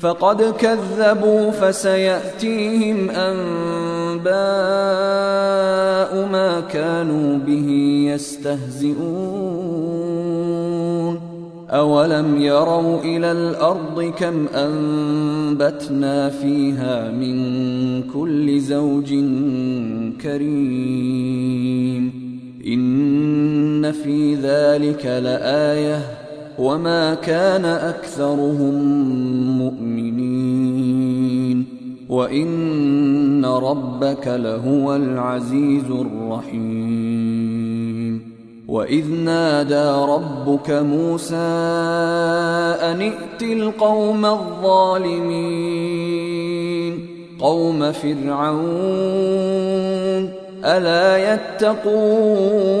فقد كذبوا فسيأتيهم أنباء ما كانوا به يستهزئون. أولم يروا إلى الأرض كم أنبتنا فيها من كل زوج كريم. إن في ذلك لآية وما كان اكثرهم مؤمنين وان ربك لهو العزيز الرحيم واذ نادى ربك موسى ان ائت القوم الظالمين قوم فرعون الا يتقون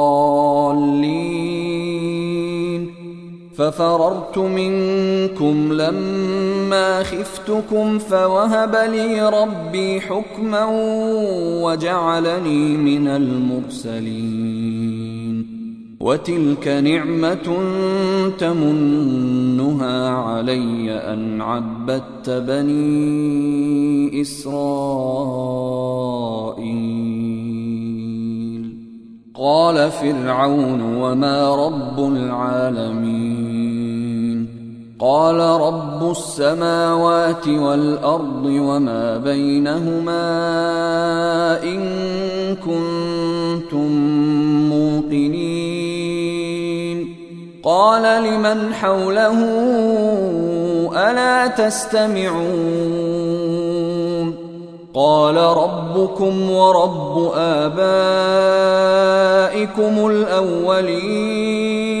ففررت منكم لما خفتكم فوهب لي ربي حكما وجعلني من المرسلين. وتلك نعمة تمنها علي أن عبدت بني إسرائيل. قال فرعون وما رب العالمين. قال رب السماوات والأرض وما بينهما إن كنتم موقنين. قال لمن حوله ألا تستمعون؟ قال ربكم ورب آبائكم الأولين.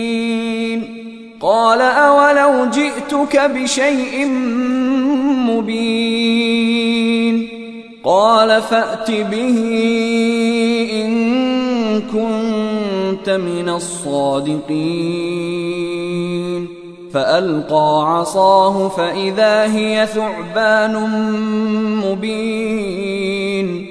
قال أولو جئتك بشيء مبين قال فأت به إن كنت من الصادقين فألقى عصاه فإذا هي ثعبان مبين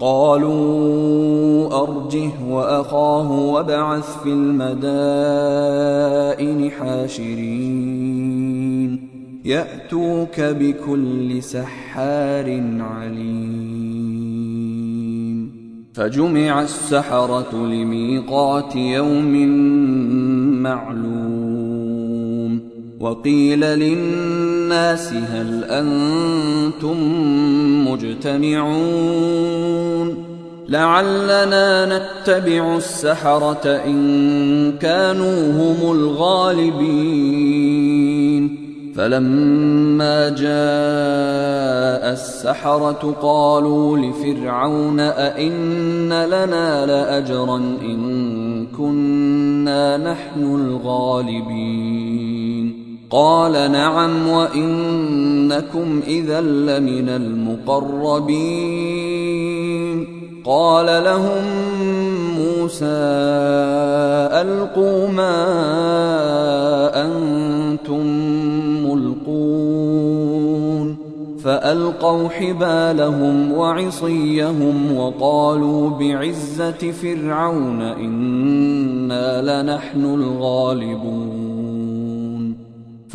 قالوا أرجه وأخاه وابعث في المدائن حاشرين. يأتوك بكل سحار عليم. فجمع السحرة لميقات يوم معلوم. وقيل للناس هل أنتم مجتمعون لعلنا نتبع السحرة إن كانوا هم الغالبين فلما جاء السحرة قالوا لفرعون أئن لنا لأجرا إن كنا نحن الغالبين قال نعم وإنكم إذا لمن المقربين. قال لهم موسى ألقوا ما أنتم ملقون. فألقوا حبالهم وعصيهم وقالوا بعزة فرعون إنا لنحن الغالبون.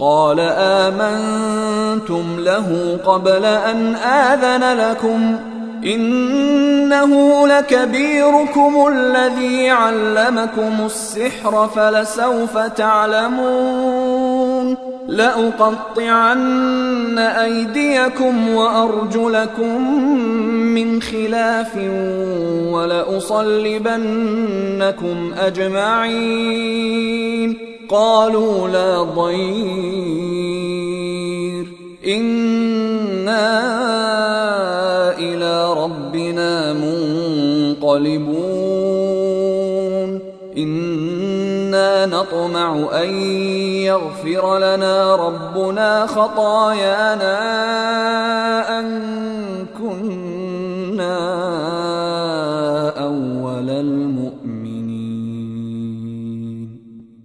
قال آمنتم له قبل أن آذن لكم إنه لكبيركم الذي علمكم السحر فلسوف تعلمون لأقطعن أيديكم وأرجلكم من خلاف ولأصلبنكم أجمعين قالوا لا ضير. إنا إلى ربنا منقلبون. إنا نطمع أن يغفر لنا ربنا خطايانا أن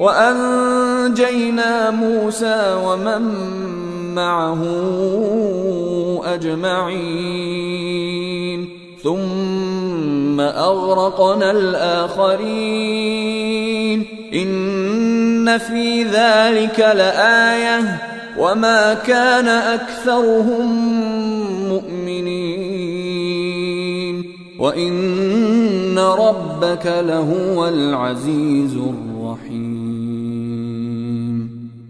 وأنجينا موسى ومن معه أجمعين. ثم أغرقنا الآخرين. إن في ذلك لآية. وما كان أكثرهم مؤمنين. وإن ربك لهو العزيز الرحيم.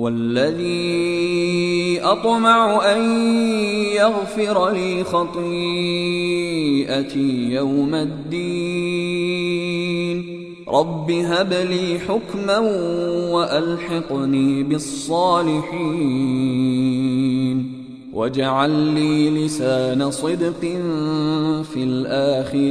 والذي أطمع أن يغفر لي خطيئتي يوم الدين. رب هب لي حكما وألحقني بالصالحين. واجعل لي لسان صدق في الآخرين.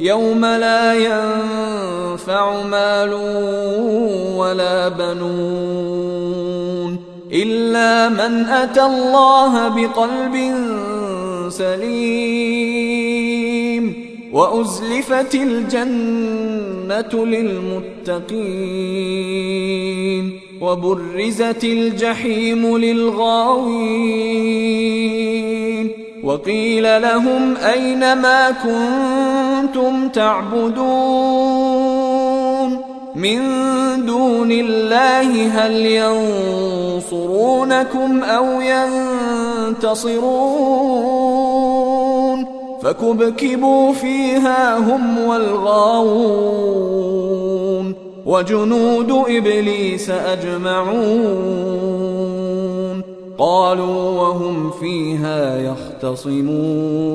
يوم لا ينفع مال ولا بنون إلا من أتى الله بقلب سليم وأزلفت الجنة للمتقين وبرزت الجحيم للغاوين وقيل لهم أين ما كنتم تعبدون من دون الله هل ينصرونكم أو ينتصرون فكبكبوا فيها هم والغاوون وجنود إبليس أجمعون قالوا وهم فيها يختصمون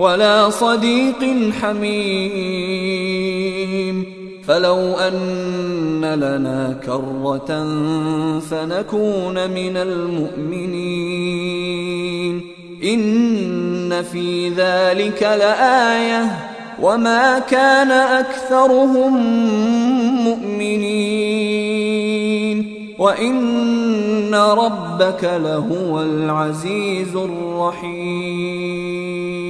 ولا صديق حميم. فلو أن لنا كرة فنكون من المؤمنين. إن في ذلك لآية. وما كان أكثرهم مؤمنين. وإن ربك لهو العزيز الرحيم.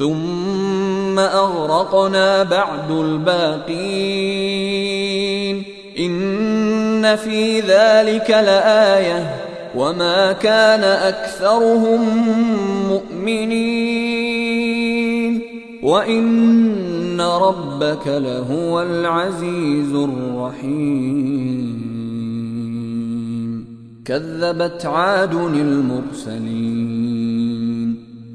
ثم أغرقنا بعد الباقين. إن في ذلك لآية. وما كان أكثرهم مؤمنين. وإن ربك لهو العزيز الرحيم. كذبت عاد المرسلين.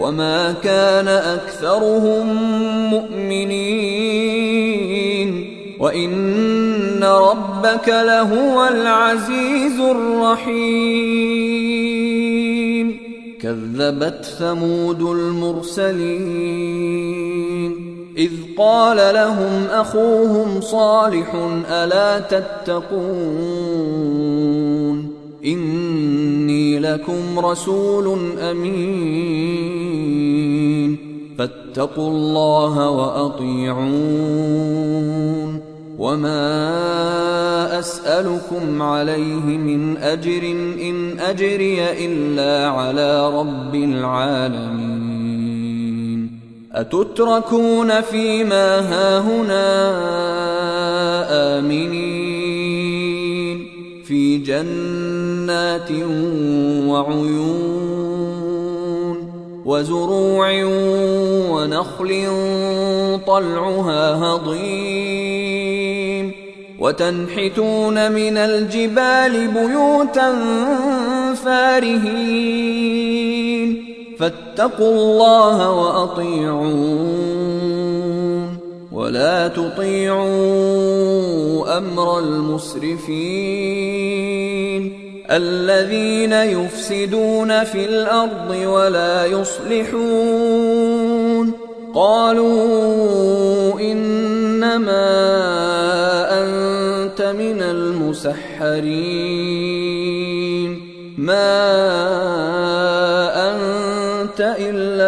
وما كان اكثرهم مؤمنين وان ربك لهو العزيز الرحيم كذبت ثمود المرسلين اذ قال لهم اخوهم صالح الا تتقون إني لكم رسول أمين. فاتقوا الله وأطيعون. وما أسألكم عليه من أجر إن أجري إلا على رب العالمين. أتتركون فيما هاهنا آمنين. في جنات وعيون وزروع ونخل طلعها هضيم وتنحتون من الجبال بيوتا فارهين فاتقوا الله وأطيعون ولا تطيعوا أمر المسرفين الذين يفسدون في الأرض ولا يصلحون. قالوا إنما أنت من المسحرين. ما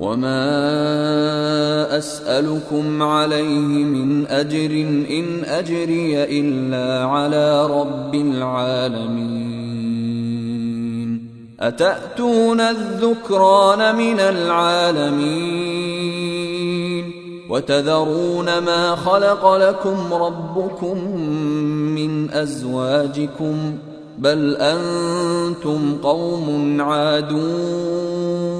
وما أسألكم عليه من أجر إن أجري إلا على رب العالمين أتأتون الذكران من العالمين وتذرون ما خلق لكم ربكم من أزواجكم بل أنتم قوم عادون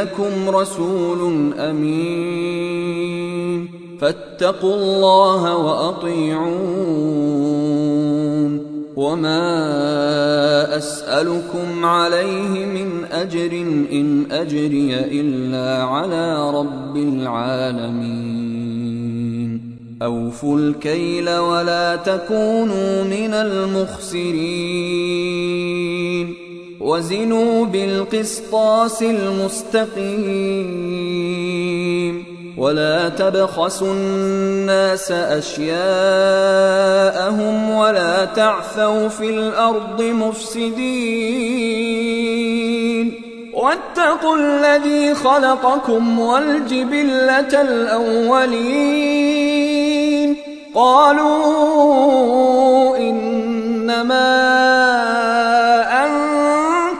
لكم رسول أمين. فاتقوا الله وأطيعون. وما أسألكم عليه من أجر إن أجري إلا على رب العالمين. أوفوا الكيل ولا تكونوا من المخسرين. وزنوا بالقسطاس المستقيم ولا تبخسوا الناس أشياءهم ولا تعثوا في الأرض مفسدين واتقوا الذي خلقكم والجبلة الأولين قالوا إنما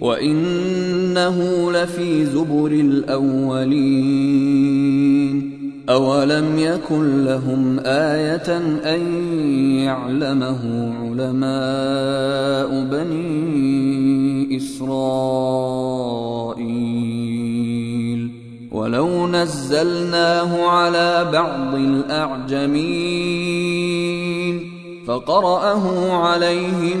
وإنه لفي زبر الأولين. أولم يكن لهم آية أن يعلمه علماء بني إسرائيل؟ ولو نزلناه على بعض الأعجمين فقرأه عليهم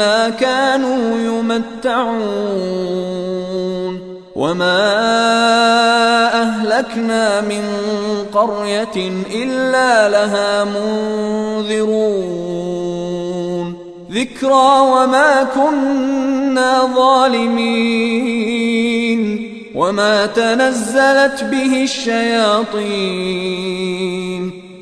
ما كانوا يمتعون وما أهلكنا من قرية إلا لها منذرون ذكرى وما كنا ظالمين وما تنزلت به الشياطين